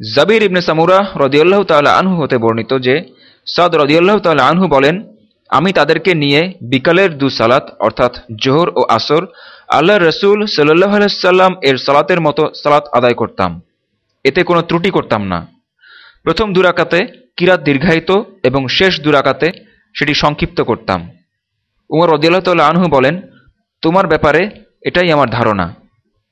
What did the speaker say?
জাবির ইবনে সামুরা রদিউল্লাহ তাল্লাহ আনহু হতে বর্ণিত যে, সাদ রদিউল্লাহ তাল্লাহ আনহু বলেন, আমি তাদেরকে নিয়ে বিকালের দু সালাত, অর্থাৎ জোহর ও আসর আল্লাহ রসুল সাল্লাহ আলাইসাল্লাম এর সালাতের মতো সালাত আদায় করতাম। এতে কোনো ত্রুটি করতাম না। প্রথম দুরাকাতে কিরাত দীর্ঘায়িত এবং শেষ দুরাকাতে সেটি সংক্ষিপ্ত করতাম। উমর রদিয়াল্লাহ তাল্লাহ আনহু বলেন, তোমার ব্যাপারে এটাই আমার ধারণা।